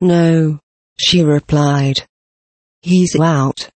No, she replied. He's out.